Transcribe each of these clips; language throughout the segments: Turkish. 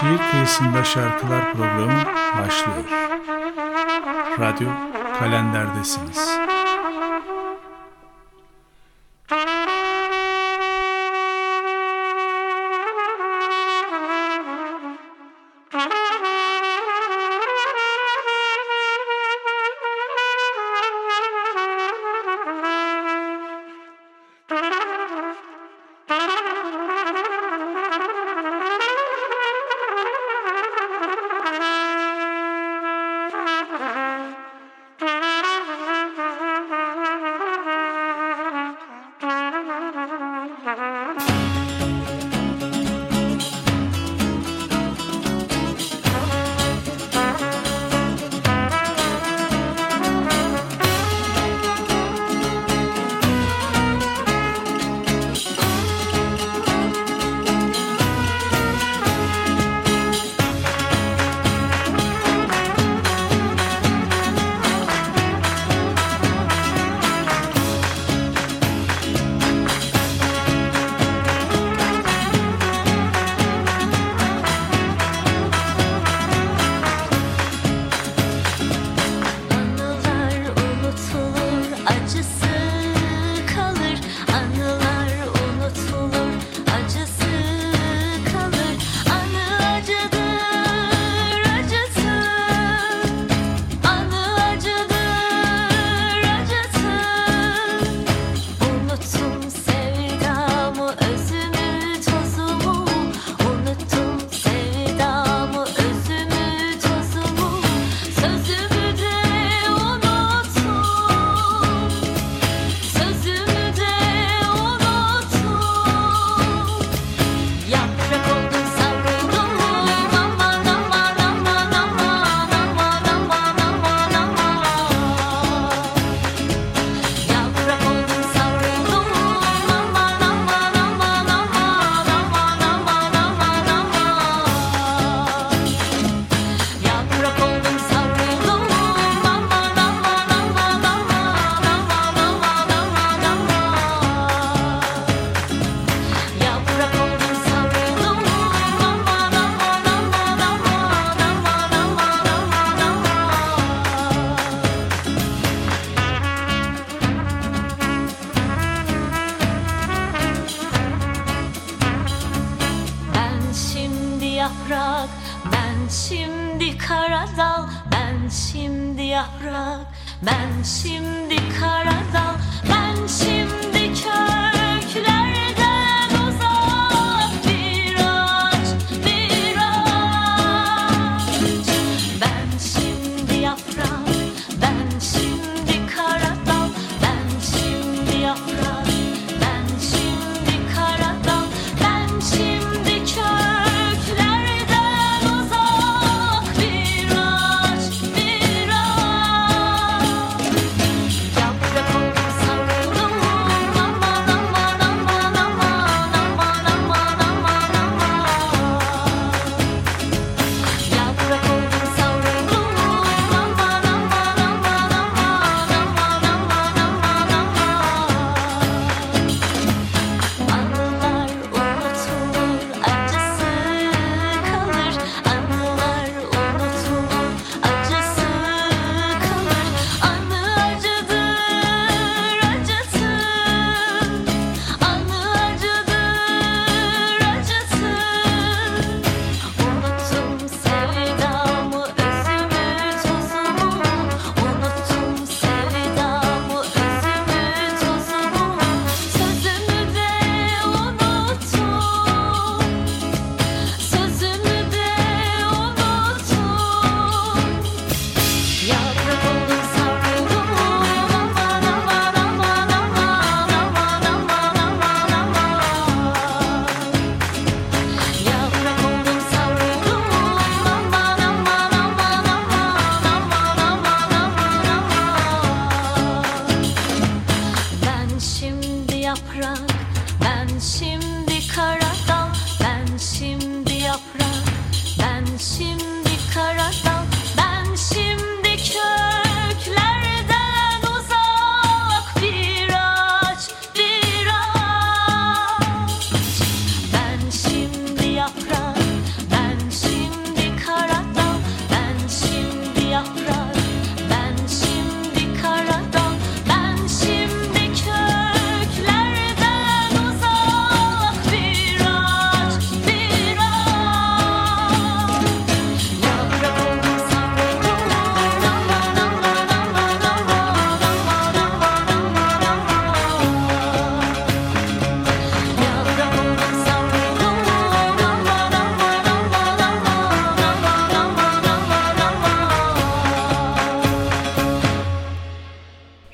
Şiir Kıyısında Şarkılar programı başlıyor. Radyo Kalender'desiniz.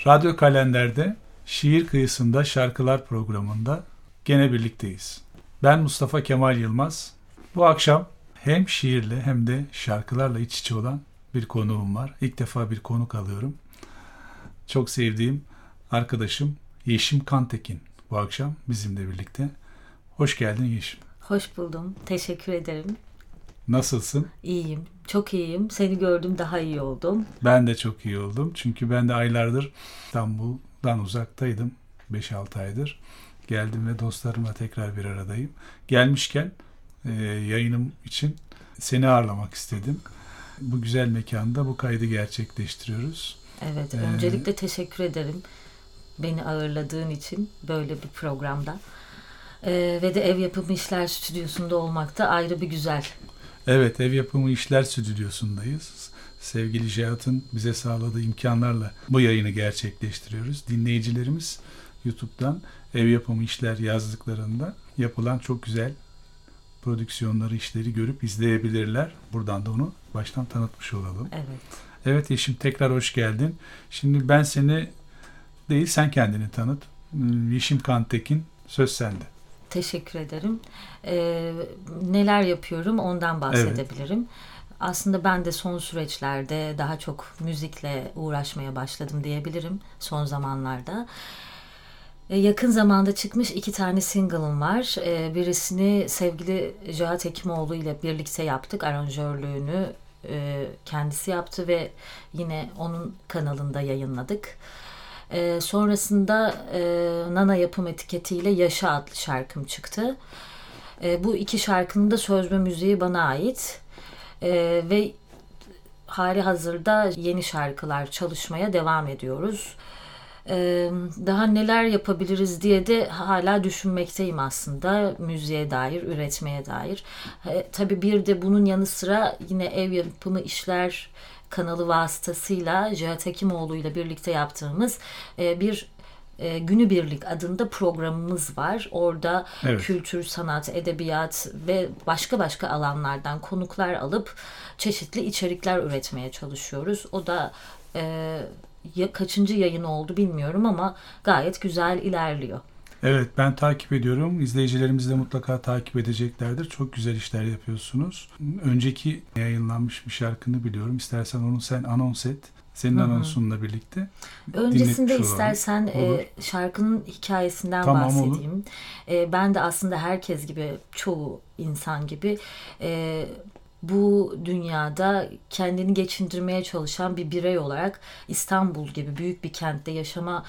Radyo Kalender'de Şiir Kıyısında Şarkılar programında gene birlikteyiz. Ben Mustafa Kemal Yılmaz. Bu akşam hem şiirle hem de şarkılarla iç içe olan bir konuğum var. İlk defa bir konuk alıyorum. Çok sevdiğim arkadaşım Yeşim Kantekin bu akşam bizimle birlikte. Hoş geldin Yeşim. Hoş buldum. Teşekkür ederim. Nasılsın? İyiyim. Çok iyiyim. Seni gördüm daha iyi oldum. Ben de çok iyi oldum. Çünkü ben de aylardır İstanbul'dan uzaktaydım. 5-6 aydır. Geldim ve dostlarımla tekrar bir aradayım. Gelmişken e, yayınım için seni ağırlamak istedim. Bu güzel mekanda bu kaydı gerçekleştiriyoruz. Evet. Ee, öncelikle teşekkür ederim. Beni ağırladığın için böyle bir programda. Ee, ve de ev yapımı işler stüdyosunda olmak da ayrı bir güzel. Evet, ev yapımı işler stüdyosundayız. Sevgili Cihat'ın bize sağladığı imkanlarla bu yayını gerçekleştiriyoruz. Dinleyicilerimiz YouTube'dan ev yapımı işler yazdıklarında yapılan çok güzel prodüksiyonları, işleri görüp izleyebilirler. Buradan da onu baştan tanıtmış olalım. Evet. Evet Yeşim tekrar hoş geldin. Şimdi ben seni değil sen kendini tanıt. Yeşim Kantekin söz sende. Teşekkür ederim. Ee, neler yapıyorum ondan bahsedebilirim. Evet. Aslında ben de son süreçlerde daha çok müzikle uğraşmaya başladım diyebilirim son zamanlarda. Ee, yakın zamanda çıkmış iki tane single'ım var. Ee, birisini sevgili Cihat Hekimoğlu ile birlikte yaptık. Aranjörlüğünü e, kendisi yaptı ve yine onun kanalında yayınladık. E, sonrasında e, Nana yapım etiketiyle Yaşa adlı şarkım çıktı. E, bu iki şarkının da söz ve müziği bana ait. E, ve hali hazırda yeni şarkılar çalışmaya devam ediyoruz. Ee, daha neler yapabiliriz diye de hala düşünmekteyim aslında müziğe dair, üretmeye dair. Ee, tabii bir de bunun yanı sıra yine ev yapımı işler kanalı vasıtasıyla Cihat Hekimoğlu ile birlikte yaptığımız e, bir e, Günübirlik adında programımız var. Orada evet. kültür, sanat, edebiyat ve başka başka alanlardan konuklar alıp çeşitli içerikler üretmeye çalışıyoruz. O da e, ya, kaçıncı yayın oldu bilmiyorum ama gayet güzel ilerliyor. Evet ben takip ediyorum. İzleyicilerimiz de mutlaka takip edeceklerdir. Çok güzel işler yapıyorsunuz. Önceki yayınlanmış bir şarkını biliyorum. İstersen onu sen anons et. Senin Hı-hı. anonsunla birlikte. Öncesinde istersen e, şarkının hikayesinden tamam, bahsedeyim. E, ben de aslında herkes gibi, çoğu insan gibi e, bu dünyada kendini geçindirmeye çalışan bir birey olarak İstanbul gibi büyük bir kentte yaşama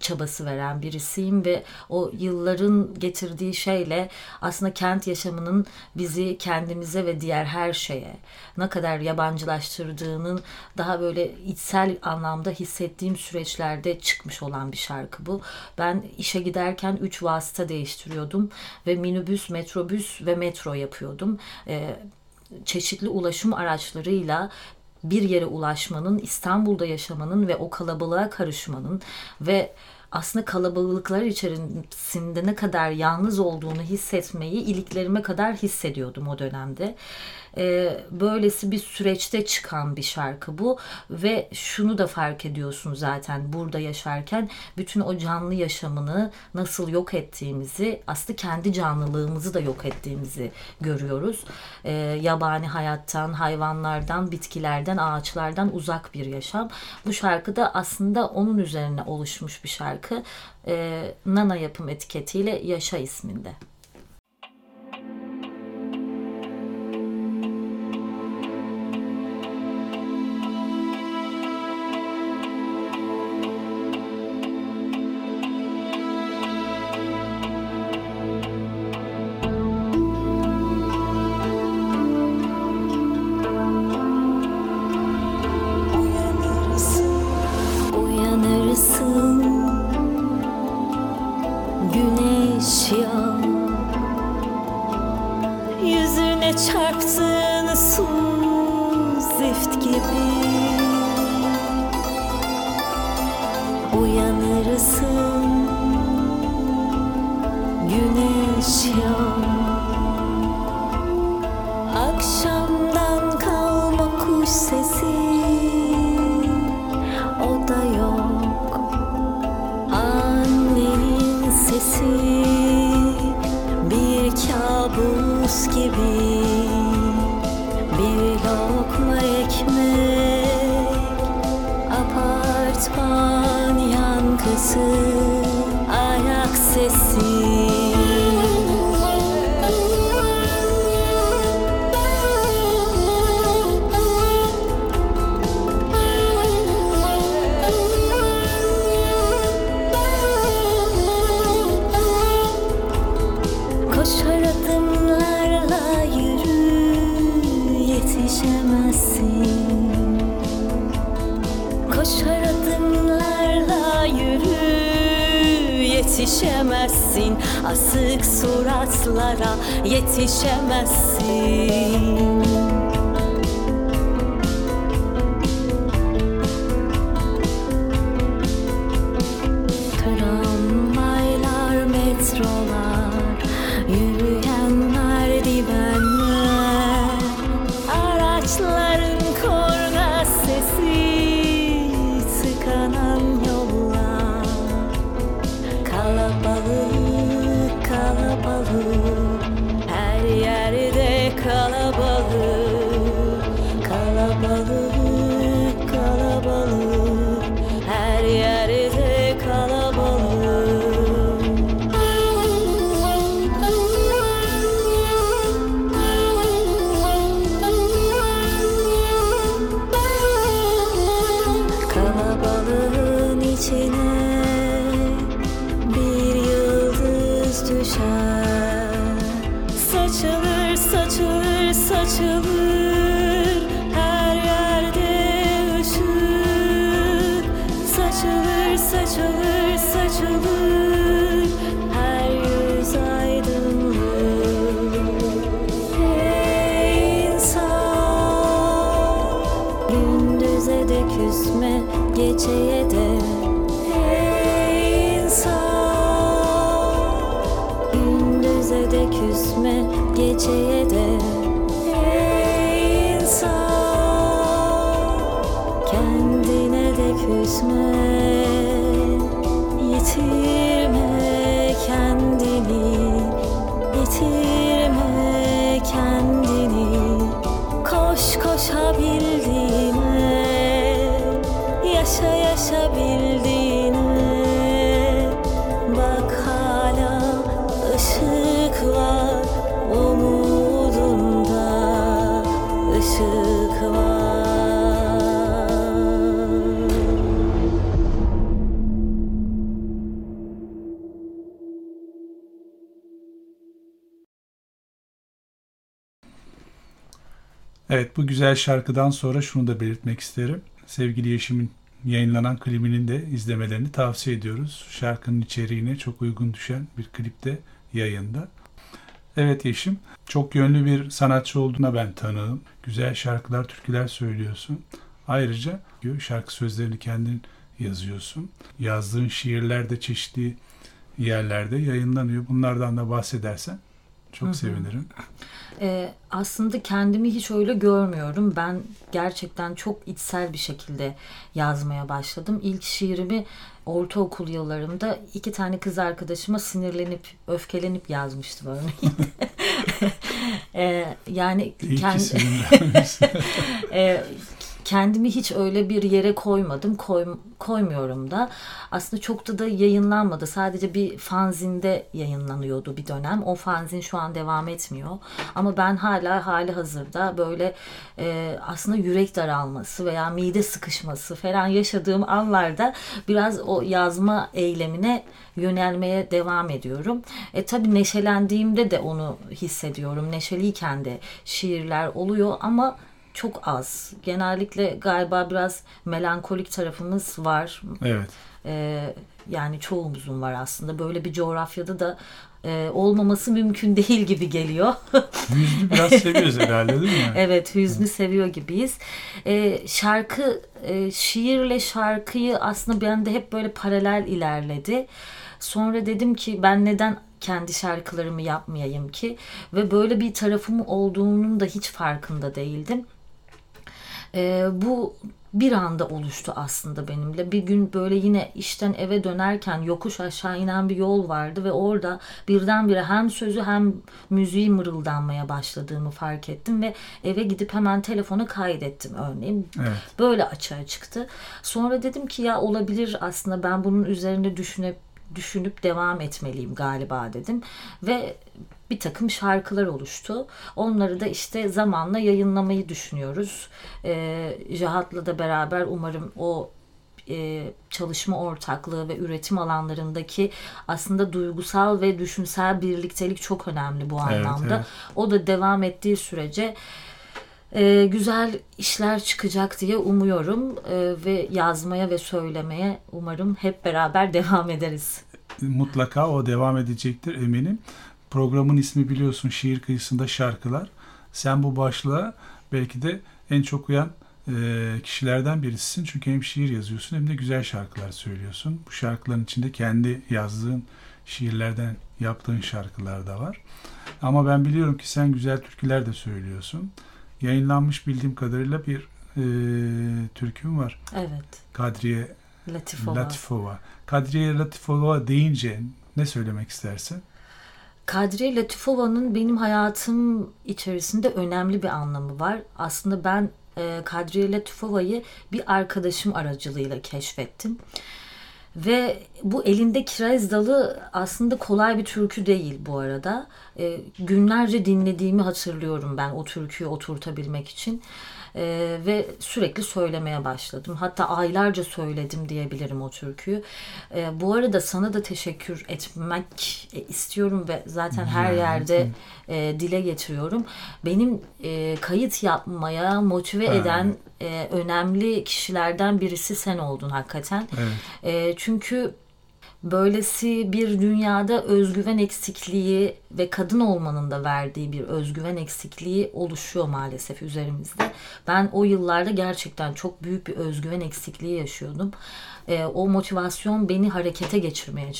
çabası veren birisiyim ve o yılların getirdiği şeyle aslında kent yaşamının bizi kendimize ve diğer her şeye ne kadar yabancılaştırdığının daha böyle içsel anlamda hissettiğim süreçlerde çıkmış olan bir şarkı bu. Ben işe giderken üç vasıta değiştiriyordum ve minibüs, metrobüs ve metro yapıyordum. Ee, çeşitli ulaşım araçlarıyla bir yere ulaşmanın, İstanbul'da yaşamanın ve o kalabalığa karışmanın ve aslında kalabalıklar içerisinde ne kadar yalnız olduğunu hissetmeyi iliklerime kadar hissediyordum o dönemde. E, böylesi bir süreçte çıkan bir şarkı bu ve şunu da fark ediyorsun zaten burada yaşarken bütün o canlı yaşamını nasıl yok ettiğimizi aslında kendi canlılığımızı da yok ettiğimizi görüyoruz. E, yabani hayattan, hayvanlardan, bitkilerden, ağaçlardan uzak bir yaşam. Bu şarkı da aslında onun üzerine oluşmuş bir şarkı. E, Nana yapım etiketiyle Yaşa isminde. see geceye de. Hey insan Gündüze de küsme geceye de. Hey insan Kendine de küsme bu güzel şarkıdan sonra şunu da belirtmek isterim. Sevgili Yeşim'in yayınlanan klibinin de izlemelerini tavsiye ediyoruz. Şarkının içeriğine çok uygun düşen bir klipte yayında. Evet Yeşim, çok yönlü bir sanatçı olduğuna ben tanığım. Güzel şarkılar, türküler söylüyorsun. Ayrıca şarkı sözlerini kendin yazıyorsun. Yazdığın şiirler de çeşitli yerlerde yayınlanıyor. Bunlardan da bahsedersen çok Hı-hı. sevinirim. Ee, aslında kendimi hiç öyle görmüyorum. Ben gerçekten çok içsel bir şekilde yazmaya başladım. İlk şiirimi ortaokul yıllarımda iki tane kız arkadaşıma sinirlenip, öfkelenip yazmıştım örneğin. ee, yani kendi... ee, kendimi hiç öyle bir yere koymadım. Koy, koymuyorum da. Aslında çok da da yayınlanmadı. Sadece bir fanzinde yayınlanıyordu bir dönem. O fanzin şu an devam etmiyor. Ama ben hala hali hazırda böyle e, aslında yürek daralması veya mide sıkışması falan yaşadığım anlarda biraz o yazma eylemine yönelmeye devam ediyorum. E tabii neşelendiğimde de onu hissediyorum. Neşeliyken de şiirler oluyor ama çok az. Genellikle galiba biraz melankolik tarafımız var. Evet. Ee, yani çoğumuzun var aslında. Böyle bir coğrafyada da e, olmaması mümkün değil gibi geliyor. hüznü biraz seviyoruz herhalde değil mi? evet hüznü evet. seviyor gibiyiz. E, şarkı, e, şiirle şarkıyı aslında ben de hep böyle paralel ilerledi. Sonra dedim ki ben neden kendi şarkılarımı yapmayayım ki ve böyle bir tarafım olduğunun da hiç farkında değildim. E, bu bir anda oluştu aslında benimle. Bir gün böyle yine işten eve dönerken yokuş aşağı inen bir yol vardı ve orada birdenbire hem sözü hem müziği mırıldanmaya başladığımı fark ettim ve eve gidip hemen telefona kaydettim örneğin. Evet. Böyle açığa çıktı. Sonra dedim ki ya olabilir aslında ben bunun üzerinde düşünüp düşünüp devam etmeliyim galiba dedim ve bir takım şarkılar oluştu. Onları da işte zamanla yayınlamayı düşünüyoruz. E, Cihat'la da beraber umarım o e, çalışma ortaklığı ve üretim alanlarındaki aslında duygusal ve düşünsel birliktelik çok önemli bu anlamda. Evet, evet. O da devam ettiği sürece e, güzel işler çıkacak diye umuyorum e, ve yazmaya ve söylemeye umarım hep beraber devam ederiz. Mutlaka o devam edecektir eminim. Programın ismi biliyorsun şiir kıyısında şarkılar. Sen bu başlığa belki de en çok uyan e, kişilerden birisisin. Çünkü hem şiir yazıyorsun hem de güzel şarkılar söylüyorsun. Bu şarkıların içinde kendi yazdığın şiirlerden yaptığın şarkılar da var. Ama ben biliyorum ki sen güzel türküler de söylüyorsun. Yayınlanmış bildiğim kadarıyla bir e, türküm var. Evet. Kadriye Latifova. Latifova. Kadriye Latifova deyince ne söylemek istersin? Kadriye Latifova'nın benim hayatım içerisinde önemli bir anlamı var. Aslında ben e, Kadriye Latifova'yı bir arkadaşım aracılığıyla keşfettim. Ve bu elinde kiraz dalı aslında kolay bir türkü değil bu arada. E, günlerce dinlediğimi hatırlıyorum ben o türküyü oturtabilmek için ve sürekli söylemeye başladım. Hatta aylarca söyledim diyebilirim o türküyü. E, bu arada sana da teşekkür etmek e, istiyorum ve zaten her yerde e, dile getiriyorum. Benim e, kayıt yapmaya motive eden e, önemli kişilerden birisi sen oldun hakikaten. Evet. E, çünkü böylesi bir dünyada özgüven eksikliği ve kadın olmanın da verdiği bir özgüven eksikliği oluşuyor maalesef üzerimizde. Ben o yıllarda gerçekten çok büyük bir özgüven eksikliği yaşıyordum. E, o motivasyon beni harekete geçirmeye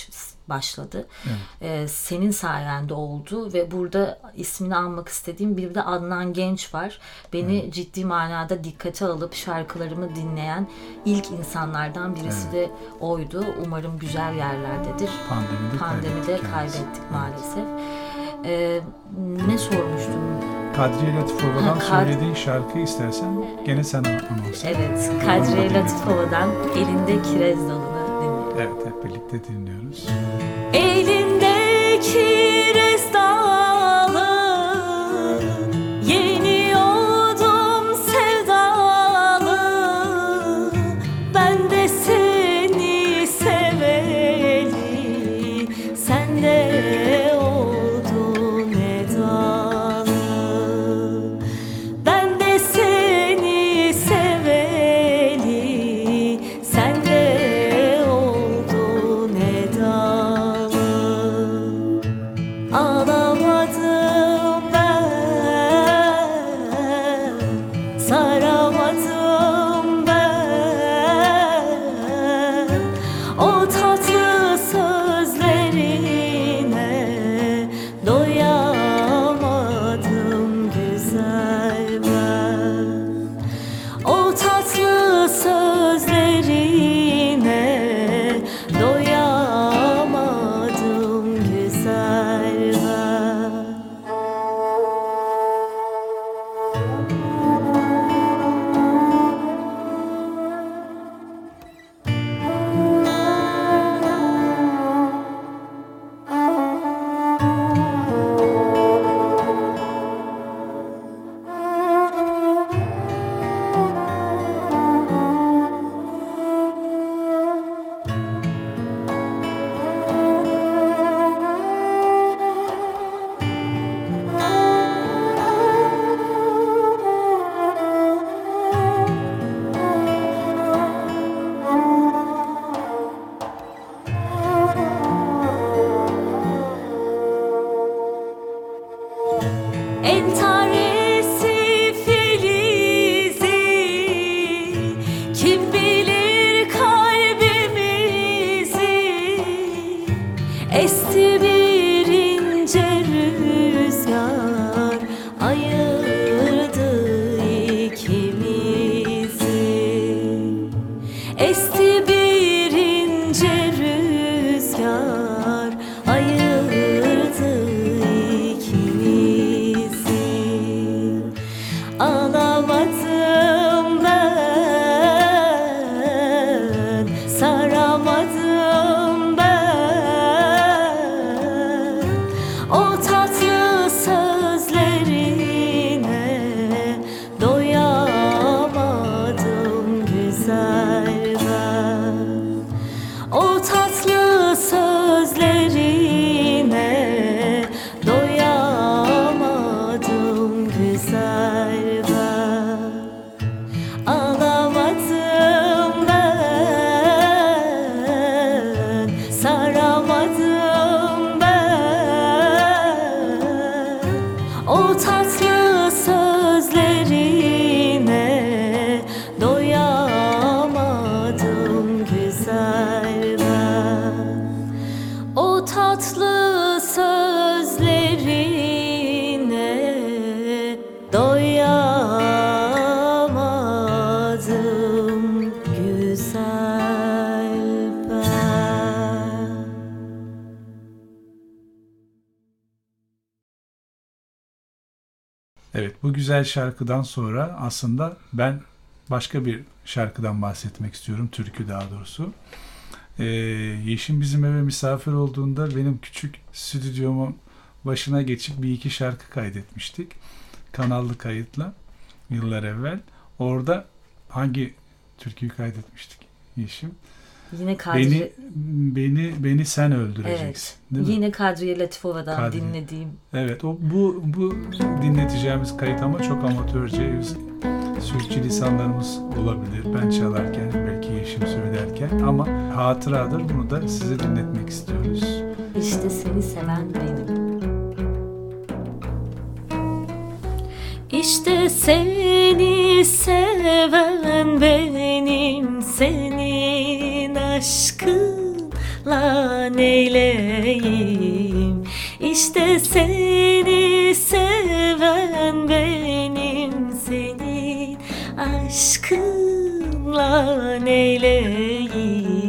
başladı. Evet. E, senin sayende oldu ve burada ismini almak istediğim bir de Adnan Genç var. Beni evet. ciddi manada dikkate alıp şarkılarımı dinleyen ilk insanlardan birisi evet. de oydu. Umarım güzel yerlerdedir. Pandemide, Pandemide kaybettik, kaybettik maalesef. E, ne sormuştum? Kadriye Latifova'dan Kad... söylediğin şarkı istersen gene sen anons Evet, Kadriye Latifova'dan Elinde Kirez Dalı'nı dinliyoruz. Evet, hep birlikte dinliyoruz. Elinde kirez dalı güzel şarkıdan sonra aslında ben başka bir şarkıdan bahsetmek istiyorum. Türkü daha doğrusu. Ee, Yeşim bizim eve misafir olduğunda benim küçük stüdyomun başına geçip bir iki şarkı kaydetmiştik. Kanallı kayıtla yıllar evvel. Orada hangi türküyü kaydetmiştik Yeşim? Yine Kadri... Beni, beni, beni sen öldüreceksin. Evet. Değil mi? Yine Kadriye Latifova'dan Kadriye. dinlediğim. Evet. O, bu, bu dinleteceğimiz kayıt ama çok amatörce. Sürçü lisanlarımız olabilir. Ben çalarken, belki Yeşim söylerken ama hatıradır. Bunu da size dinletmek istiyoruz. İşte seni seven benim. İşte seni seven benim senin aşkınla neyleyim? İşte seni seven benim senin aşkınla neyleyim?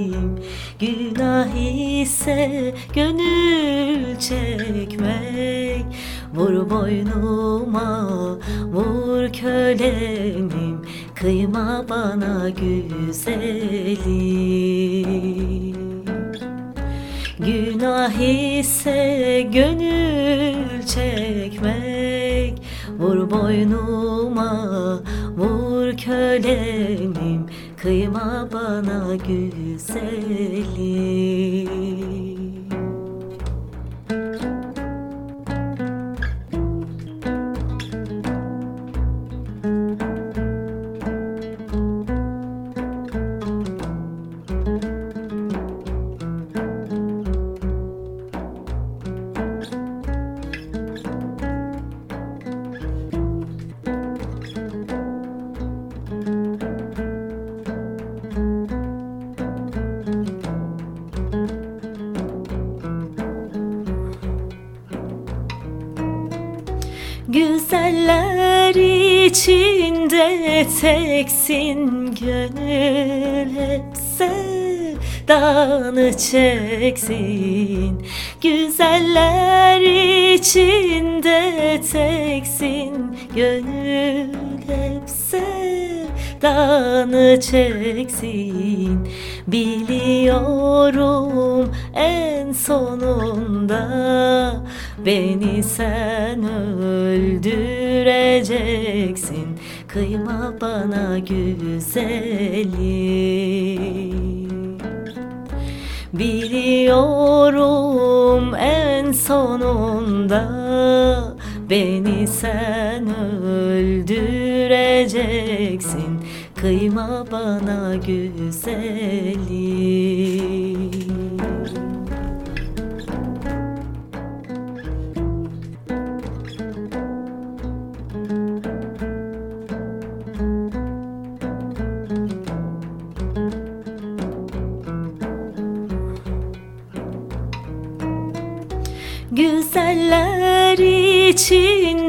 Günah ise gönül çekmek Vur boynuma vur kölemim Kıyma bana güzelim Günah ise gönül çekmek. Vur boynuma vur kölemim Kıyma bana güzelim teksin gönül hep sevdanı çeksin Güzeller içinde teksin gönül hep sevdanı çeksin. Biliyorum en sonunda Beni sen öldüreceksin Kıyma bana güzelim Biliyorum en sonunda Beni sen öldüreceksin. Kıyma bana güzelim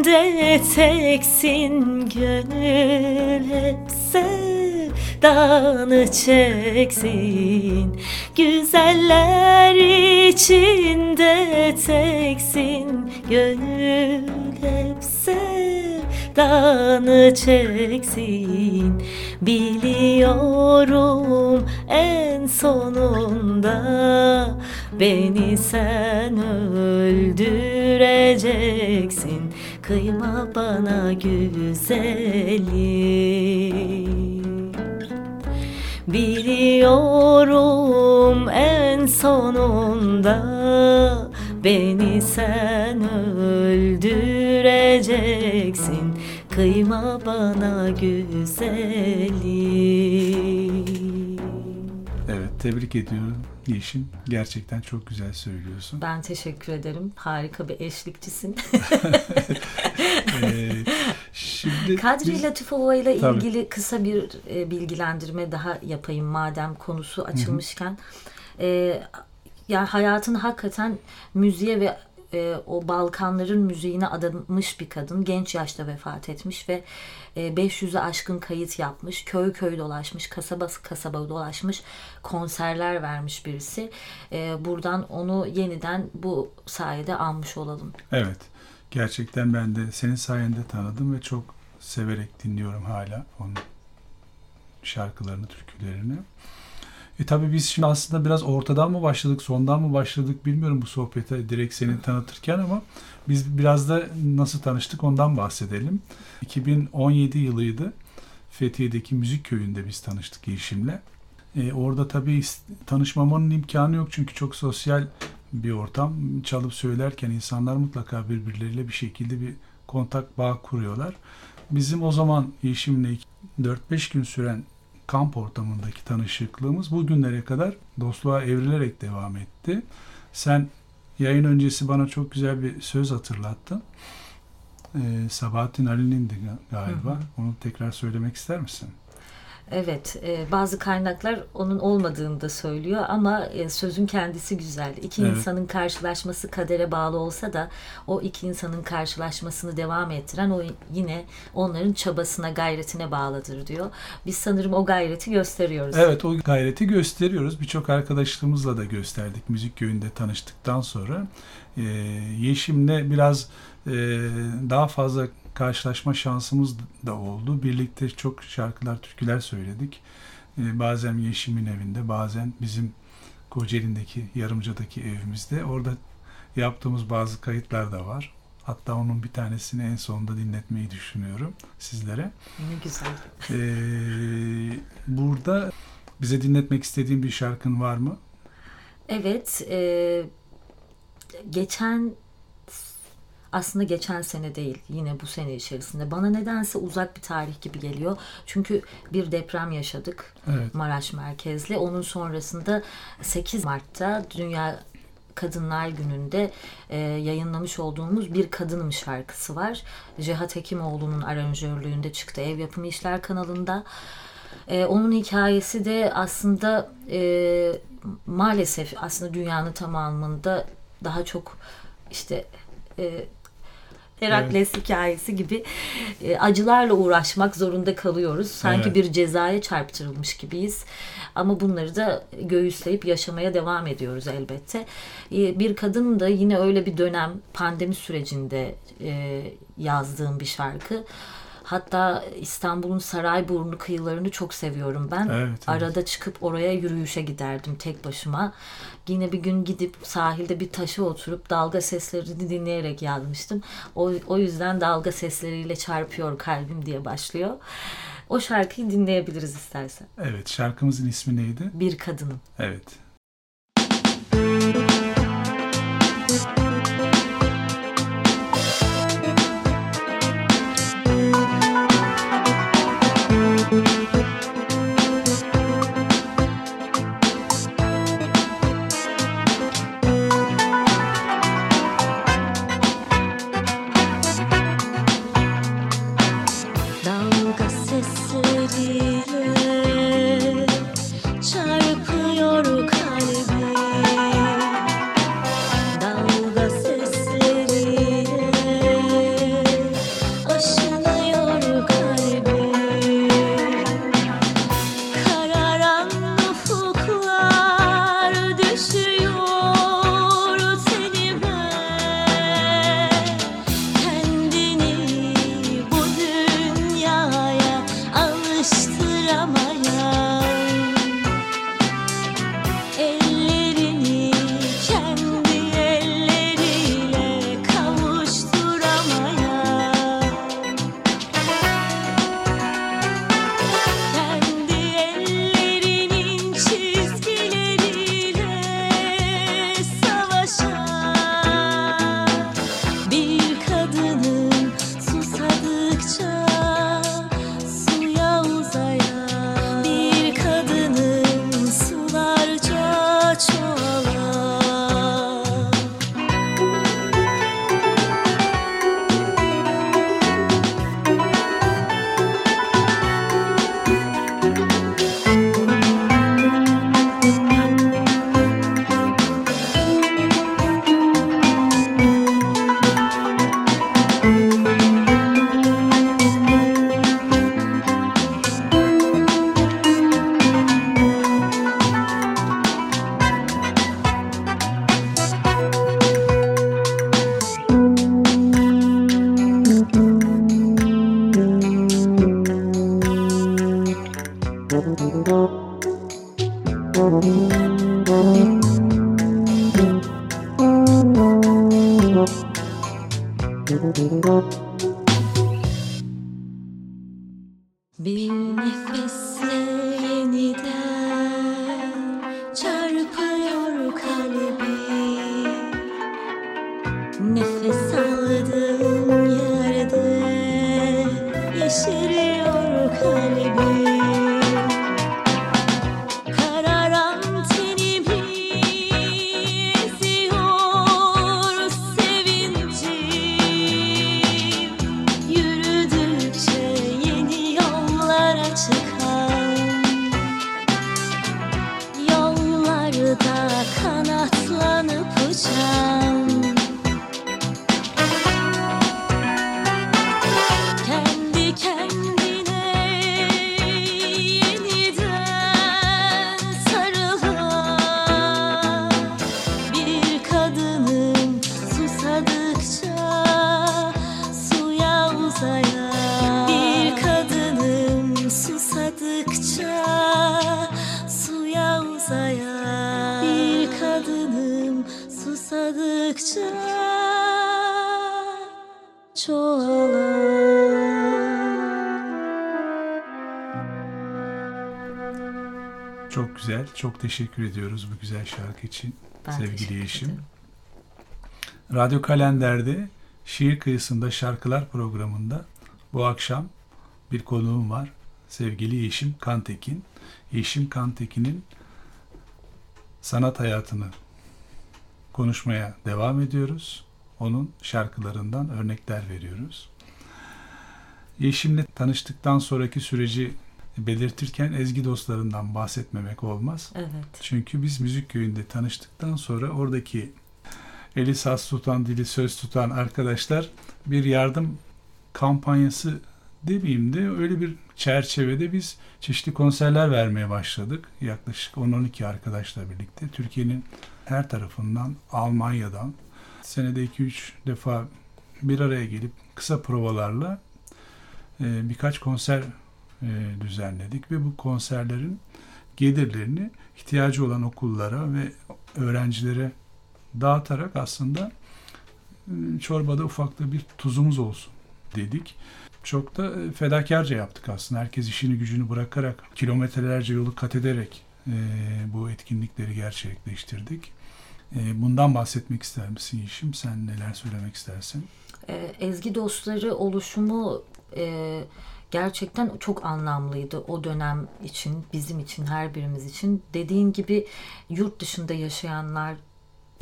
içinde teksin gönül hep sevdanı çeksin. Güzeller içinde teksin Gönül hep sevdanı çeksin. Biliyorum en sonunda Beni sen öldüreceksin Kıyma bana güzelim Biliyorum en sonunda Beni sen öldüreceksin. Kıyma bana güzelim Evet tebrik ediyorum. Yeşim gerçekten çok güzel söylüyorsun. Ben teşekkür ederim. Harika bir eşlikçisin. ee, şimdi Kadri biz, Latifova ile ilgili kısa bir e, bilgilendirme daha yapayım madem konusu açılmışken. Hı hı. E, ya hayatın hakikaten müziğe ve e, o Balkanların müziğine adamış bir kadın. Genç yaşta vefat etmiş ve e, 500'e aşkın kayıt yapmış. Köy köy dolaşmış, kasaba kasaba dolaşmış, konserler vermiş birisi. E, buradan onu yeniden bu sayede almış olalım. Evet. Gerçekten ben de senin sayende tanıdım ve çok severek dinliyorum hala onun şarkılarını, türkülerini. E tabii biz şimdi aslında biraz ortadan mı başladık, sondan mı başladık bilmiyorum bu sohbete direkt seni tanıtırken ama biz biraz da nasıl tanıştık ondan bahsedelim. 2017 yılıydı. Fethiye'deki müzik köyünde biz tanıştık Yeşim'le. E, orada tabii tanışmamanın imkanı yok çünkü çok sosyal bir ortam. Çalıp söylerken insanlar mutlaka birbirleriyle bir şekilde bir kontak bağ kuruyorlar. Bizim o zaman Yeşim'le 4-5 gün süren kamp ortamındaki tanışıklığımız bugünlere kadar dostluğa evrilerek devam etti. Sen yayın öncesi bana çok güzel bir söz hatırlattın. Ee, Sabahattin Ali'nin galiba. Hı hı. Onu tekrar söylemek ister misin? Evet, e, bazı kaynaklar onun olmadığını da söylüyor ama e, sözün kendisi güzel. İki evet. insanın karşılaşması kadere bağlı olsa da o iki insanın karşılaşmasını devam ettiren o yine onların çabasına, gayretine bağlıdır diyor. Biz sanırım o gayreti gösteriyoruz. Evet, o gayreti gösteriyoruz. Birçok arkadaşlarımızla da gösterdik müzik köyünde tanıştıktan sonra. E, Yeşim'le biraz e, daha fazla karşılaşma şansımız da oldu. Birlikte çok şarkılar, türküler söyledik. Ee, bazen Yeşim'in evinde, bazen bizim Kocaeli'ndeki, Yarımca'daki evimizde. Orada yaptığımız bazı kayıtlar da var. Hatta onun bir tanesini en sonunda dinletmeyi düşünüyorum sizlere. Ne güzel. Ee, burada bize dinletmek istediğin bir şarkın var mı? Evet. E, geçen aslında geçen sene değil yine bu sene içerisinde bana nedense uzak bir tarih gibi geliyor. Çünkü bir deprem yaşadık evet. Maraş merkezli. Onun sonrasında 8 Mart'ta Dünya Kadınlar Günü'nde e, yayınlamış olduğumuz Bir Kadınım şarkısı var. Cihat Hekimoğlu'nun aranjörlüğünde çıktı Ev Yapımı İşler kanalında. E, onun hikayesi de aslında e, maalesef aslında dünyanın tamamında daha çok işte e, Herakles evet. hikayesi gibi e, acılarla uğraşmak zorunda kalıyoruz. Sanki evet. bir cezaya çarptırılmış gibiyiz. Ama bunları da göğüsleyip yaşamaya devam ediyoruz elbette. E, bir kadın da yine öyle bir dönem pandemi sürecinde e, yazdığım bir şarkı. Hatta İstanbul'un Sarayburnu kıyılarını çok seviyorum ben. Evet, evet. Arada çıkıp oraya yürüyüşe giderdim tek başıma. Yine bir gün gidip sahilde bir taşa oturup dalga seslerini dinleyerek yazmıştım. O, o yüzden dalga sesleriyle çarpıyor kalbim diye başlıyor. O şarkıyı dinleyebiliriz istersen. Evet, şarkımızın ismi neydi? Bir Kadınım. Evet. Güzel. Çok teşekkür ediyoruz bu güzel şarkı için ben sevgili Yeşim. Radyo Kalender'de Şiir Kıyısında Şarkılar programında bu akşam bir konuğum var. Sevgili Yeşim Kantekin. Yeşim Kantekin'in sanat hayatını konuşmaya devam ediyoruz. Onun şarkılarından örnekler veriyoruz. Yeşim'le tanıştıktan sonraki süreci belirtirken ezgi dostlarından bahsetmemek olmaz. Evet. Çünkü biz müzik köyünde tanıştıktan sonra oradaki eli saz tutan, dili söz tutan arkadaşlar bir yardım kampanyası demeyeyim de öyle bir çerçevede biz çeşitli konserler vermeye başladık. Yaklaşık 10-12 arkadaşla birlikte. Türkiye'nin her tarafından, Almanya'dan senede 2-3 defa bir araya gelip kısa provalarla e, birkaç konser düzenledik ve bu konserlerin gelirlerini ihtiyacı olan okullara ve öğrencilere dağıtarak aslında e, çorbada ufakta bir tuzumuz olsun dedik. Çok da e, fedakarca yaptık aslında. Herkes işini gücünü bırakarak, kilometrelerce yolu kat ederek bu etkinlikleri gerçekleştirdik. bundan bahsetmek ister misin Yeşim? Sen neler söylemek istersin? Ezgi Dostları oluşumu gerçekten çok anlamlıydı o dönem için, bizim için, her birimiz için. Dediğin gibi yurt dışında yaşayanlar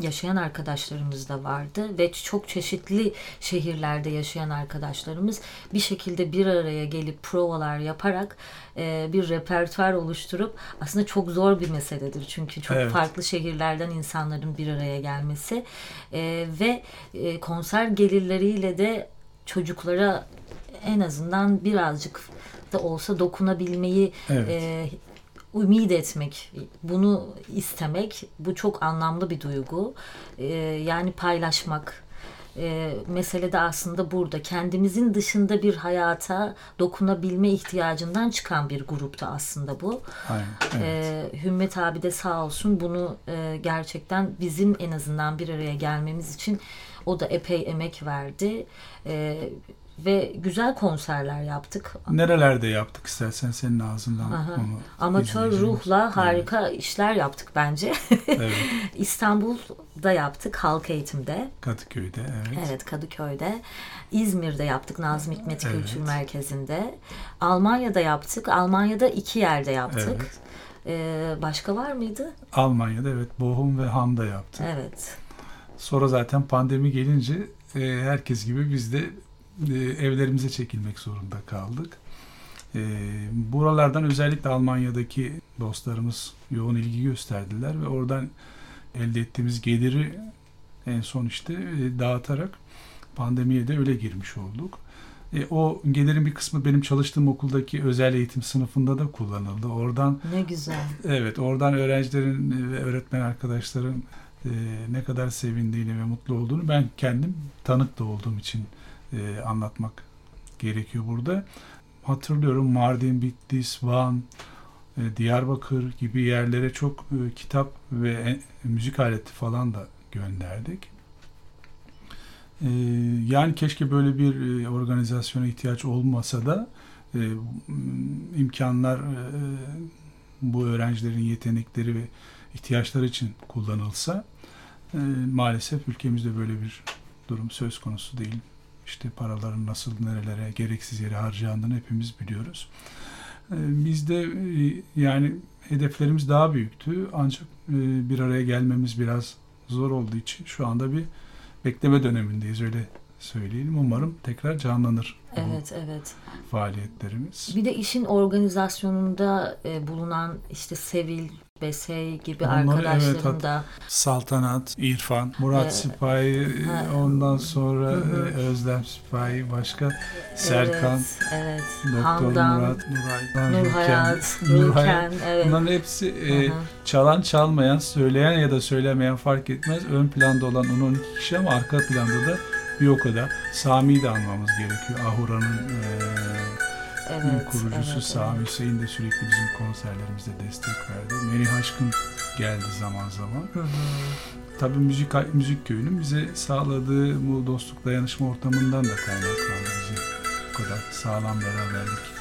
yaşayan arkadaşlarımız da vardı ve çok çeşitli şehirlerde yaşayan arkadaşlarımız bir şekilde bir araya gelip provalar yaparak e, bir repertuar oluşturup aslında çok zor bir meseledir çünkü çok evet. farklı şehirlerden insanların bir araya gelmesi e, ve e, konser gelirleriyle de çocuklara en azından birazcık da olsa dokunabilmeyi evet. e, ümit etmek, bunu istemek bu çok anlamlı bir duygu. E, yani paylaşmak. E, mesele de aslında burada. Kendimizin dışında bir hayata dokunabilme ihtiyacından çıkan bir grupta aslında bu. Aynen, evet. e, Hümmet abi de sağ olsun bunu e, gerçekten bizim en azından bir araya gelmemiz için o da epey emek verdi. E, ve güzel konserler yaptık. Nerelerde yaptık istersen senin ağzından Aha. onu Amatör ruhla harika evet. işler yaptık bence. Evet. İstanbul'da yaptık halk eğitimde. Kadıköy'de evet. Evet Kadıköy'de. İzmir'de yaptık Nazım Hikmet evet. Kültür Merkezi'nde. Almanya'da yaptık. Almanya'da iki yerde yaptık. Evet. Ee, başka var mıydı? Almanya'da evet Bochum ve Ham'da yaptık. Evet. Sonra zaten pandemi gelince e, herkes gibi biz de e, evlerimize çekilmek zorunda kaldık. E, buralardan özellikle Almanya'daki dostlarımız yoğun ilgi gösterdiler ve oradan elde ettiğimiz geliri en son işte e, dağıtarak pandemiye de öyle girmiş olduk. E, o gelirin bir kısmı benim çalıştığım okuldaki özel eğitim sınıfında da kullanıldı. Oradan ne güzel. Evet, oradan öğrencilerin ve öğretmen arkadaşların e, ne kadar sevindiğini ve mutlu olduğunu ben kendim tanık da olduğum için e, anlatmak gerekiyor burada. Hatırlıyorum Mardin, Bitlis, Van, e, Diyarbakır gibi yerlere çok e, kitap ve e, müzik aleti falan da gönderdik. E, yani keşke böyle bir e, organizasyona ihtiyaç olmasa da e, imkanlar e, bu öğrencilerin yetenekleri ve ihtiyaçları için kullanılsa e, maalesef ülkemizde böyle bir durum söz konusu değil. İşte paraların nasıl nerelere gereksiz yere harcandığını hepimiz biliyoruz. E, bizde e, yani hedeflerimiz daha büyüktü ancak e, bir araya gelmemiz biraz zor olduğu için şu anda bir bekleme dönemindeyiz öyle söyleyelim. Umarım tekrar canlanır. Evet, evet. Faaliyetlerimiz. Bir de işin organizasyonunda e, bulunan işte Sevil, Besey gibi Onları, arkadaşların evet, da Saltanat, İrfan, Murat ee, Sipahi, ha, ondan sonra hı. E, Özlem Sipahi, başka Serkan, evet, Doktor Handan, Murat, Nuray, Nurhayat, Nurken, evet. Bunların hepsi e, çalan çalmayan, söyleyen ya da söylemeyen fark etmez. Ön planda olan 10-12 kişi ama arka planda da bir o kadar. Sami'yi de anmamız gerekiyor. Ahura'nın e, evet, kurucusu evet, Sami evet. Hüseyin de sürekli bizim konserlerimizde destek verdi. Merih Aşkın geldi zaman zaman. Hı hı. Tabii müzik müzik köyünün bize sağladığı bu dostluk dayanışma ortamından da kaynaklandı bizi bu kadar sağlam beraberlik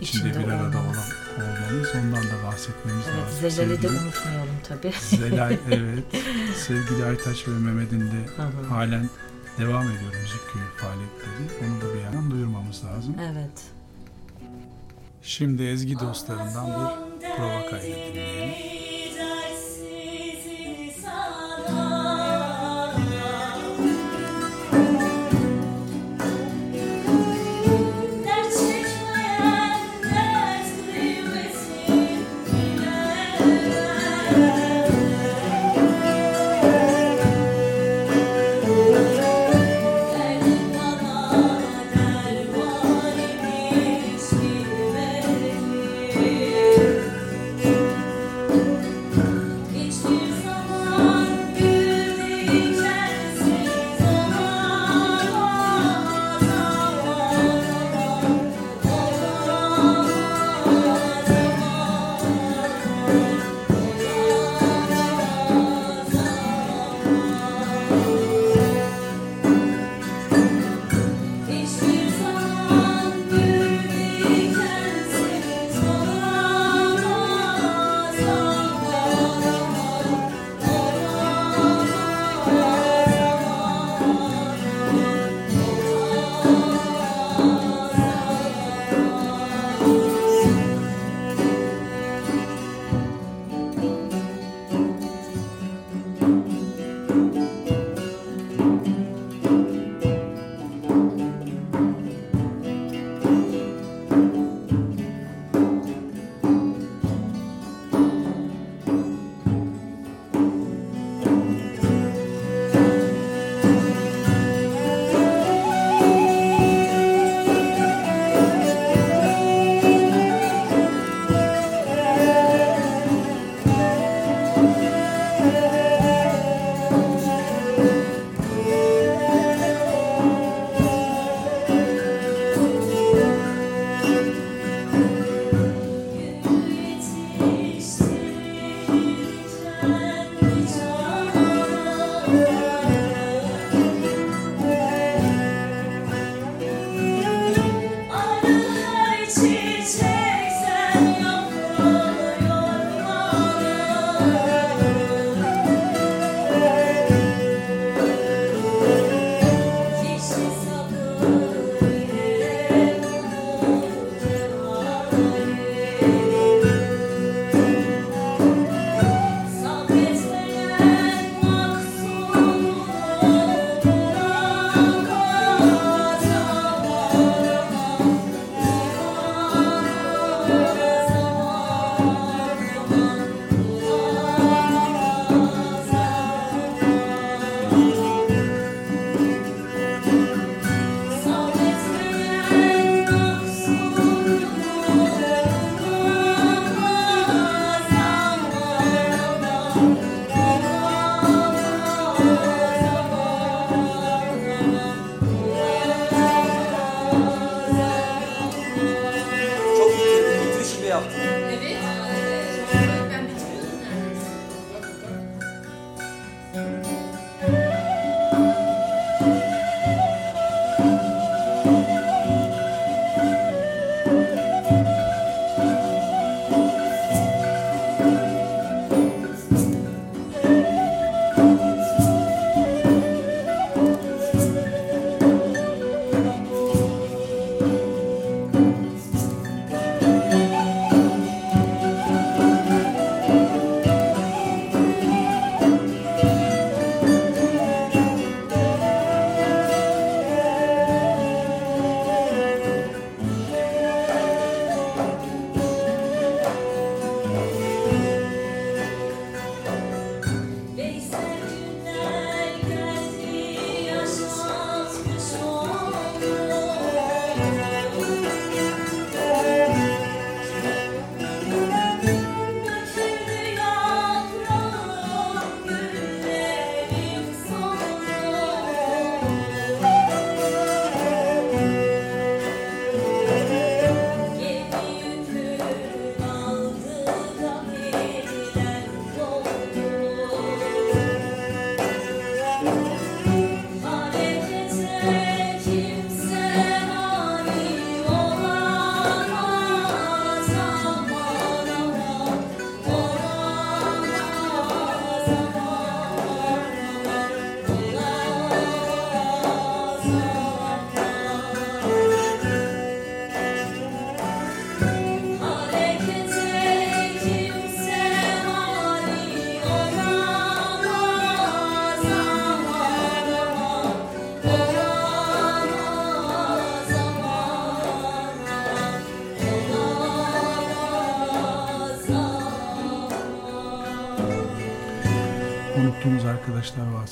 içinde, içinde bir arada olan olmamız ondan da bahsetmemiz evet, lazım. Zelal'i de unutmayalım tabii. Zelal evet. Sevgili Aytaç ve Mehmet'in de hı hı. halen devam ediyor müzik köyü faaliyetleri. Onu da bir yandan duyurmamız lazım. Evet. Şimdi Ezgi dostlarından bir prova kaydı dinleyelim.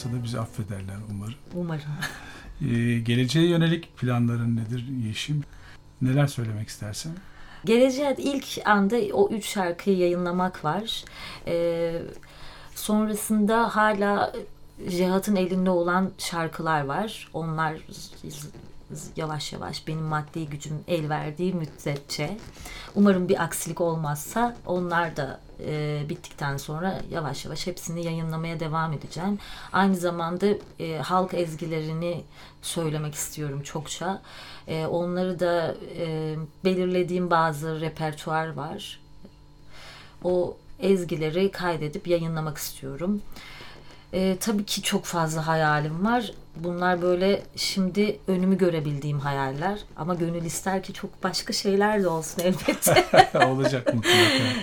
Da bizi affederler umarım. Umarım. Ee, geleceğe yönelik planların nedir Yeşim? Neler söylemek istersin? Geleceğe ilk anda o üç şarkıyı yayınlamak var. Ee, sonrasında hala Cihat'ın elinde olan şarkılar var. Onlar yavaş yavaş benim maddi gücüm el verdiği müddetçe umarım bir aksilik olmazsa onlar da e, bittikten sonra yavaş yavaş hepsini yayınlamaya devam edeceğim. Aynı zamanda e, halk ezgilerini söylemek istiyorum çokça. E, onları da e, belirlediğim bazı repertuar var. O ezgileri kaydedip yayınlamak istiyorum. E, tabii ki çok fazla hayalim var. Bunlar böyle şimdi önümü görebildiğim hayaller. Ama gönül ister ki çok başka şeyler de olsun elbette. Olacak mutlaka.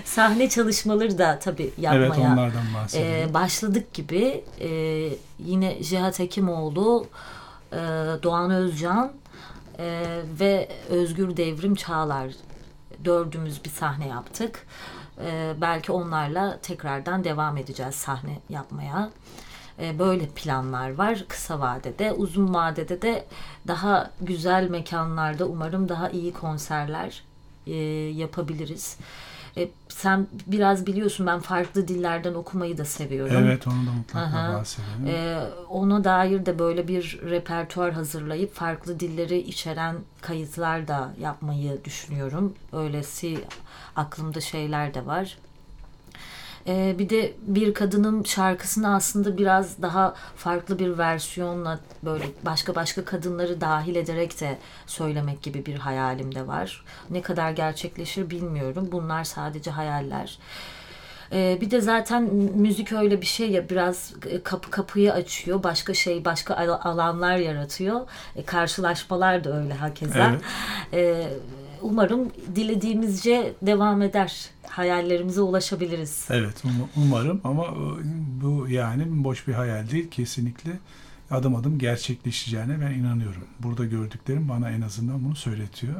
Sahne çalışmaları da tabii yapmaya evet, onlardan bahsedelim. e, başladık gibi. E, yine Cihat Hekimoğlu, e, Doğan Özcan e, ve Özgür Devrim Çağlar dördümüz bir sahne yaptık. E, belki onlarla tekrardan devam edeceğiz sahne yapmaya. E, böyle planlar var kısa vadede. Uzun vadede de daha güzel mekanlarda umarım daha iyi konserler e, yapabiliriz. E, sen biraz biliyorsun ben farklı dillerden okumayı da seviyorum. Evet onu da mutlaka Aha. bahsedelim. E, ona dair de böyle bir repertuar hazırlayıp farklı dilleri içeren kayıtlar da yapmayı düşünüyorum. Öylesi aklımda şeyler de var. Ee, bir de bir kadının şarkısını aslında biraz daha farklı bir versiyonla böyle başka başka kadınları dahil ederek de söylemek gibi bir hayalim de var. Ne kadar gerçekleşir bilmiyorum. Bunlar sadece hayaller. Ee, bir de zaten müzik öyle bir şey ya biraz kapı kapıyı açıyor. Başka şey başka alanlar yaratıyor. E, karşılaşmalar da öyle hakeza. Evet. E, umarım dilediğimizce devam eder. Hayallerimize ulaşabiliriz. Evet um umarım ama e, bu yani boş bir hayal değil kesinlikle adım adım gerçekleşeceğine ben inanıyorum. Burada gördüklerim bana en azından bunu söyletiyor.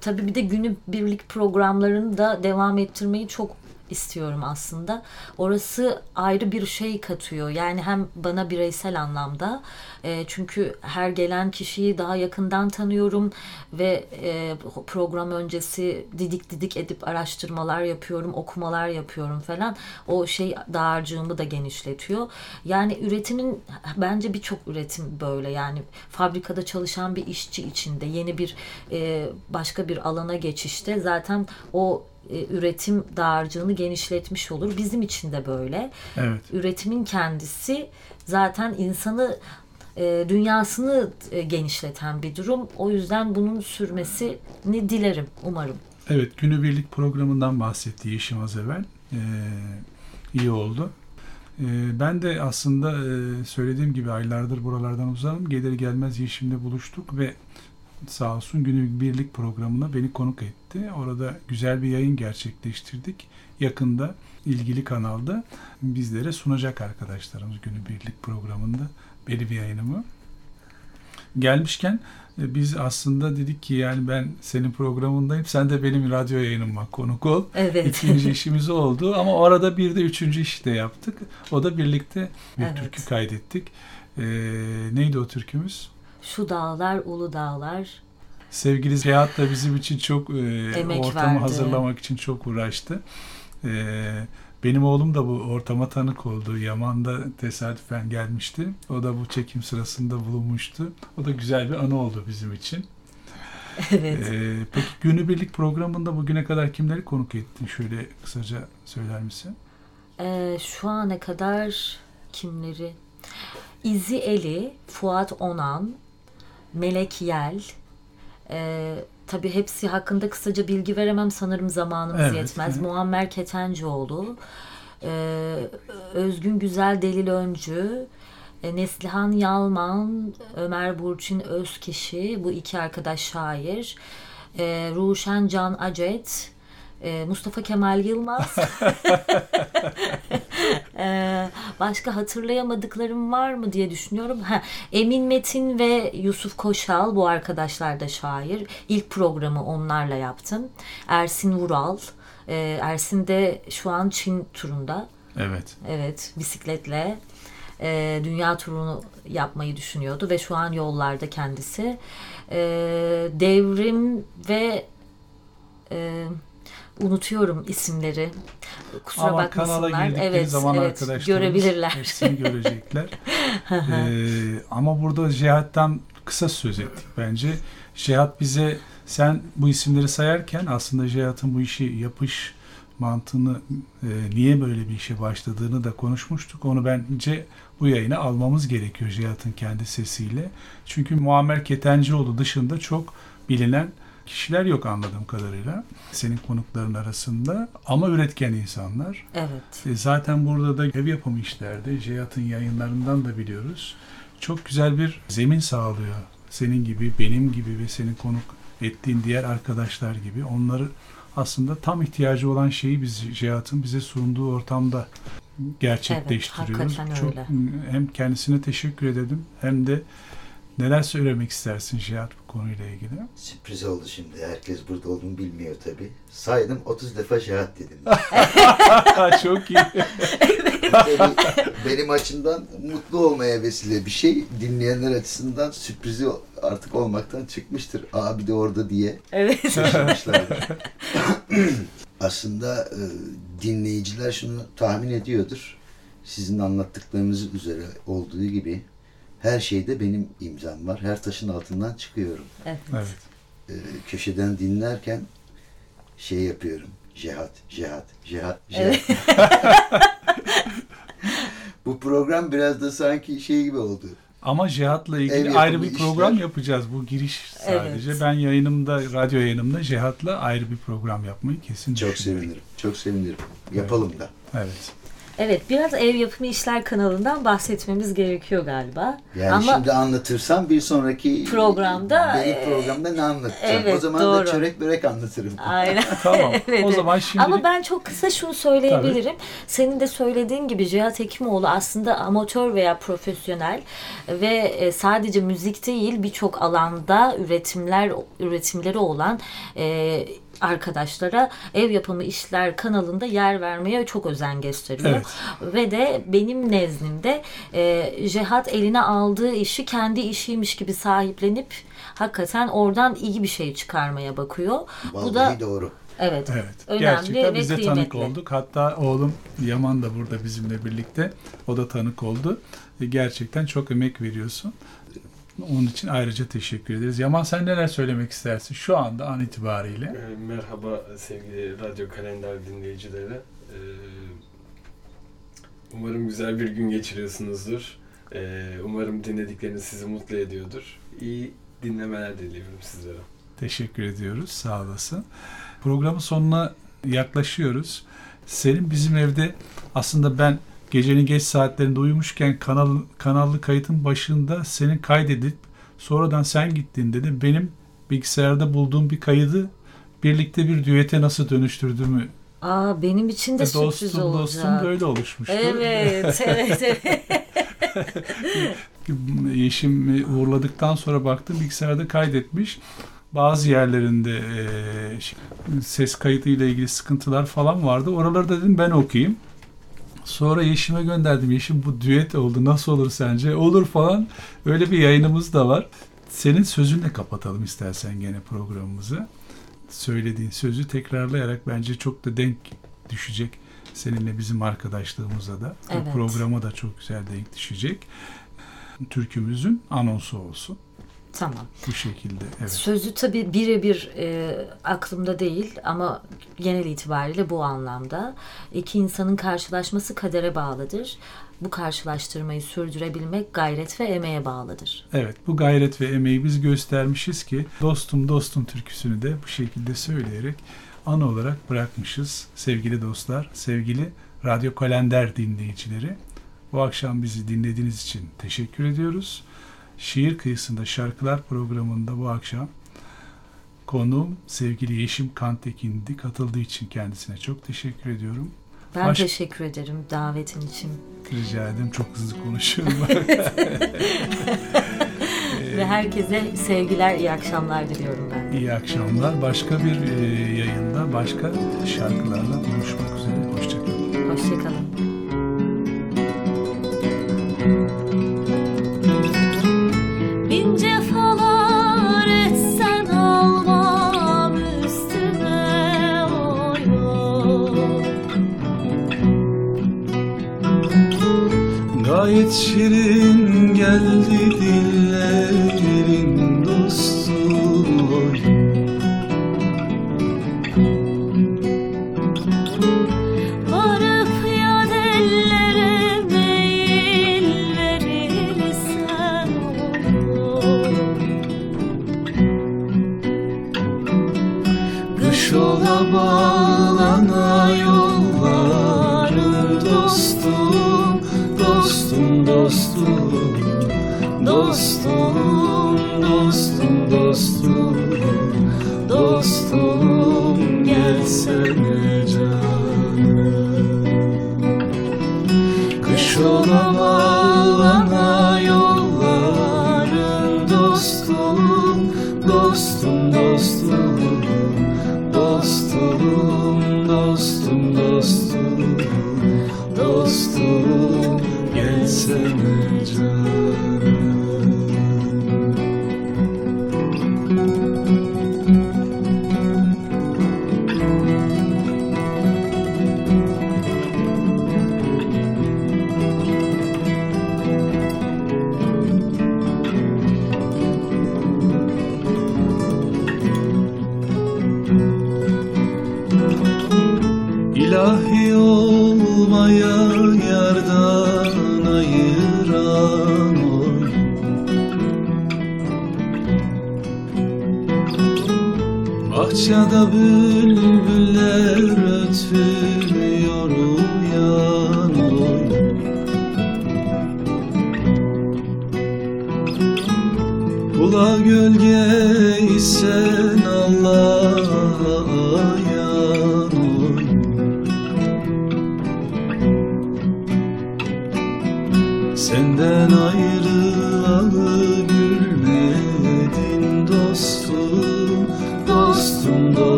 Tabii bir de günü birlik programlarını da devam ettirmeyi çok istiyorum aslında. Orası ayrı bir şey katıyor. Yani hem bana bireysel anlamda e, çünkü her gelen kişiyi daha yakından tanıyorum ve e, program öncesi didik didik edip araştırmalar yapıyorum, okumalar yapıyorum falan. O şey dağarcığımı da genişletiyor. Yani üretimin bence birçok üretim böyle yani fabrikada çalışan bir işçi içinde yeni bir e, başka bir alana geçişte zaten o e, üretim dağarcığını genişletmiş olur. Bizim için de böyle. Evet. Üretimin kendisi zaten insanı e, dünyasını e, genişleten bir durum. O yüzden bunun sürmesini dilerim, umarım. Evet, günübirlik programından bahsetti Yeşim az evvel. Ee, iyi oldu. Ee, ben de aslında e, söylediğim gibi aylardır buralardan uzağım. Gelir gelmez Yeşim'le buluştuk ve sağ olsun günü birlik programına beni konuk etti. Orada güzel bir yayın gerçekleştirdik. Yakında ilgili kanalda bizlere sunacak arkadaşlarımız günü birlik programında benim yayınımı. Gelmişken e, biz aslında dedik ki yani ben senin programındayım sen de benim radyo yayınıma konuk ol. Evet. İkinci işimiz oldu ama o arada bir de üçüncü işi de yaptık. O da birlikte bir evet. türkü kaydettik. Ee, neydi o türkümüz? Şu dağlar ulu dağlar. Sevgili Cihat da bizim için çok e, ortamı verdi. hazırlamak için çok uğraştı. E, benim oğlum da bu ortama tanık oldu. Yaman'da tesadüfen gelmişti. O da bu çekim sırasında bulunmuştu. O da güzel bir anı oldu bizim için. Evet. Ee, peki günübirlik programında bugüne kadar kimleri konuk ettin? Şöyle kısaca söyler misin? Ee, şu ana kadar kimleri? İzi Eli, Fuat Onan, Melek Yel, e, tabii hepsi hakkında kısaca bilgi veremem. Sanırım zamanımız evet, yetmez. Evet. Muammer Ketencoğlu, e, Özgün Güzel Delil Öncü, e, Neslihan Yalman, Ömer Burçin Özkişi, bu iki arkadaş şair, e, Ruşen Can Acet, e, Mustafa Kemal Yılmaz. e, başka hatırlayamadıklarım var mı diye düşünüyorum. Ha, Emin Metin ve Yusuf Koşal bu arkadaşlar da şair. İlk programı onlarla yaptım. Ersin Vural. E, Ersin de şu an Çin turunda. Evet. Evet bisikletle e, dünya turunu yapmayı düşünüyordu ve şu an yollarda kendisi. E, devrim ve e, unutuyorum isimleri. Kusura Ama bakmasınlar. kanala girdikleri evet, zaman evet, arkadaşlarımız görebilirler. hepsini görecekler. ee, ama burada Cihat'tan kısa söz ettik bence. Cihat bize sen bu isimleri sayarken aslında Cihat'ın bu işi yapış mantığını e, niye böyle bir işe başladığını da konuşmuştuk. Onu bence bu yayına almamız gerekiyor Cihat'ın kendi sesiyle. Çünkü Muammer Ketencioğlu dışında çok bilinen kişiler yok anladığım kadarıyla senin konukların arasında ama üretken insanlar. Evet. E, zaten burada da ev yapımı işlerde Cihat'ın yayınlarından da biliyoruz. Çok güzel bir zemin sağlıyor. Senin gibi, benim gibi ve senin konuk ettiğin diğer arkadaşlar gibi onları aslında tam ihtiyacı olan şeyi biz Cihat'ın bize sunduğu ortamda gerçekleştiriyoruz. Evet, Çok öyle. hem kendisine teşekkür edelim hem de neler söylemek istersin Cihat bu konuyla ilgili? Sürpriz oldu şimdi. Herkes burada olduğunu bilmiyor tabii. Saydım 30 defa şehat dedim. Çok iyi. Tabii benim açımdan mutlu olmaya vesile bir şey. Dinleyenler açısından sürprizi artık olmaktan çıkmıştır. Abi de orada diye Evet. Aslında e, dinleyiciler şunu tahmin ediyordur. Sizin anlattıklarınız üzere olduğu gibi her şeyde benim imzam var. Her taşın altından çıkıyorum. evet. Evet. E, köşeden dinlerken şey yapıyorum. Cihat, cihat, cihat, cihat. Bu program biraz da sanki şey gibi oldu. Ama Cihat'la ilgili ayrı bir program işler. yapacağız. Bu giriş sadece. Evet. Ben yayınımda, radyo yayınımda Cihat'la ayrı bir program yapmayı kesin Çok düşünüyorum. sevinirim. Çok sevinirim. Yapalım da. Evet. Evet biraz ev yapımı işler kanalından bahsetmemiz gerekiyor galiba. Yani Ama şimdi anlatırsam bir sonraki Programda, benim e, programda ne anlatacağım? evet, o zaman doğru. da çörek börek anlatırım. aynen. Tamam. Evet, o zaman şimdi Ama ben çok kısa şunu söyleyebilirim. Senin de söylediğin gibi Cihat Hekimoğlu aslında amatör veya profesyonel ve e, sadece müzik değil birçok alanda üretimler üretimleri olan e, arkadaşlara ev yapımı işler kanalında yer vermeye çok özen gösteriyor. Evet. Ve de benim nezdimde e, Cihat eline aldığı işi kendi işiymiş gibi sahiplenip hakikaten oradan iyi bir şey çıkarmaya bakıyor. Vallahi Bu da doğru. evet, Evet. önemli Gerçekten ve biz de kıymetli. tanık olduk. Hatta oğlum Yaman da burada bizimle birlikte. O da tanık oldu. E, Gerçekten çok emek veriyorsun. Onun için ayrıca teşekkür ederiz. Yaman sen neler söylemek istersin şu anda an itibariyle? Ee, Merhaba sevgili Radyo Kalender dinleyicileri. Ee, Umarım güzel bir gün geçiriyorsunuzdur. Ee, Umarım dinledikleriniz sizi mutlu ediyordur. İyi dinlemeler diliyorum sizlere. Teşekkür ediyoruz. Sağ olasın. Programın sonuna yaklaşıyoruz. Senin bizim evde aslında ben gecenin geç saatlerinde uyumuşken kanal kanallı kayıtın başında senin kaydedip sonradan sen gittiğinde de benim bilgisayarda bulduğum bir kaydı birlikte bir düete nasıl dönüştürdüğümü Aa benim için de E, sürpriz dostum olacak. dostum da öyle oluşmuştu. Evet, evet, evet. Yeşim uğurladıktan sonra baktım bilgisayarda kaydetmiş. Bazı yerlerinde e, ş- ses kayıtı ile ilgili sıkıntılar falan vardı. Oraları da dedim ben okuyayım. Sonra Yeşim'e gönderdim. Yeşim bu düet oldu. Nasıl olur sence? Olur falan. Öyle bir yayınımız da var. Senin sözünle kapatalım istersen gene programımızı. Söylediğin sözü tekrarlayarak bence çok da denk düşecek. Seninle bizim arkadaşlığımıza da. ve Evet. Programa da çok güzel denk düşecek. Türkümüzün anonsu olsun. Tamam. Bu şekilde. Evet. Sözü tabii birebir e, aklımda değil ama genel itibariyle bu anlamda. İki insanın karşılaşması kadere bağlıdır. Bu karşılaştırmayı sürdürebilmek gayret ve emeğe bağlıdır. Evet bu gayret ve emeği biz göstermişiz ki dostum dostum türküsünü de bu şekilde söyleyerek ana olarak bırakmışız. Sevgili dostlar, sevgili Radyo Kalender dinleyicileri. Bu akşam bizi dinlediğiniz için teşekkür ediyoruz. Şiir Kıyısında Şarkılar programında bu akşam konuğum sevgili Yeşim Kantekin'di. Katıldığı için kendisine çok teşekkür ediyorum. Ben Baş- teşekkür ederim davetin için. Rica ederim çok hızlı konuşuyorum. Ve herkese sevgiler, iyi akşamlar diliyorum ben. İyi akşamlar. Başka bir e, yayında başka şarkılarla buluşmak üzere. Hoşçakalın. Hoşçakalın. Şirin geldi